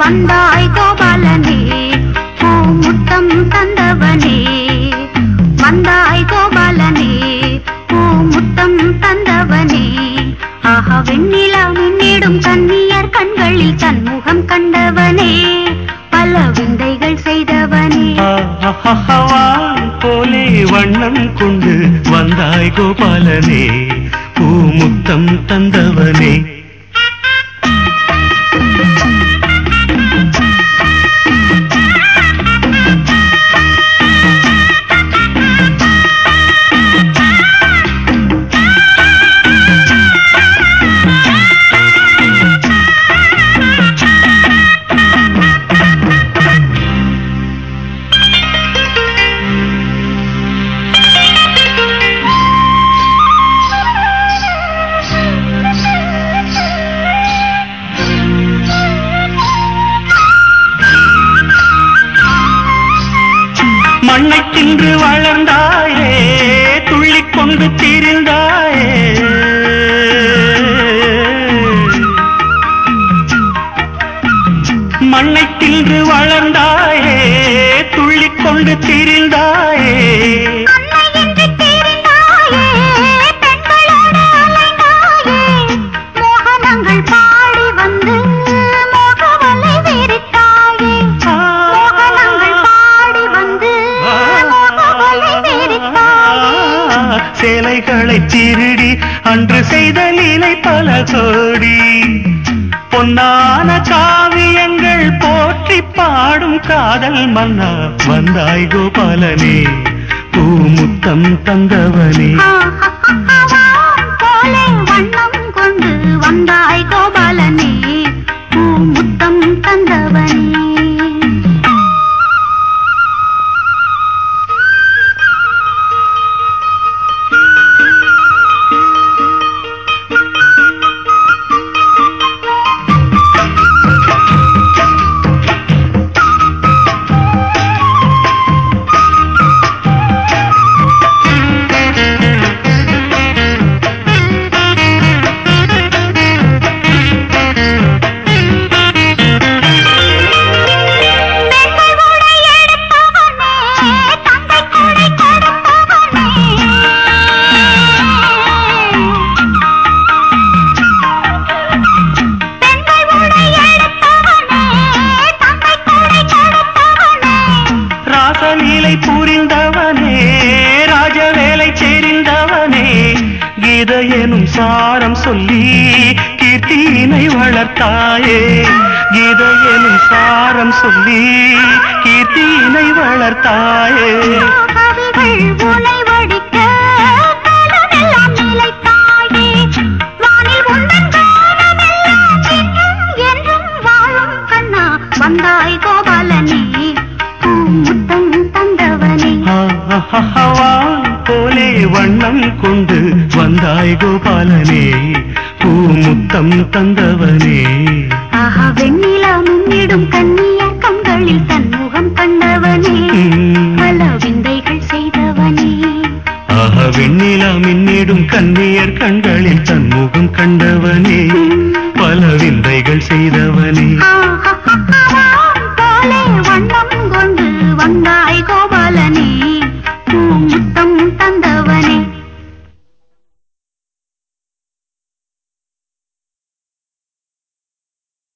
வந்தாய் கோபாலனே பூ முத்தம் தந்தவனே. வந்தாய் கோபாலனே பூ முத்தம் தந்தவனே. ஆஹா வெண்ணிலா முன்னிடும் கண்ணியர் கண்களில் தன்முகம் கண்டவனே. பல விந்தைகள் செய்தவனே. போலே வண்ணம் கொண்டு வந்தாய் கோபாலனே. பூமுத்தம் தந்த மண்ணை தின்று வளர்ந்தாயே துள்ளிக் கொண்டு தீர்ந்தாயே. மண்ணை தின்று வளர்ந்த சேலைகளை திருடி அன்று செய்த லீலை பல கோடி பொன்னான காவியங்கள் போற்றி பாடும் காதல் மன்னா வந்தாய் கோபாலனே பூமுத்தம் தந்தவனே. கொண்டு வந்தாய் கோபாலனே பூமுத்தம் தந்தவனே. ராசலீலை புரிந்தவனே ராஜவேலை தெரிந்தவனே கீத எனும் சாரம் சொல்லி கீர்த்தியினை வளர்த்தாயே. கீத எனும் சாரம் சொல்லி கீர்த்தியினை வளர்த்தாயே. ஆஹாஹாவான் போலே வண்ணம் கொண்டு வந்தாய் கோபாலனே பூமுத்தம் தந்தவனே. ஆஹா வெண்ணிலா முன்னிடும் கண்ணியர் கண்களில் தன்முகம் கண்டவனே. பல விந்தைகள் செய்தவனே. ஆஹ வெண்ணிலா மின்னிடும் கண்ணியர் கண்களில் தன் முகம் கண்டவனே.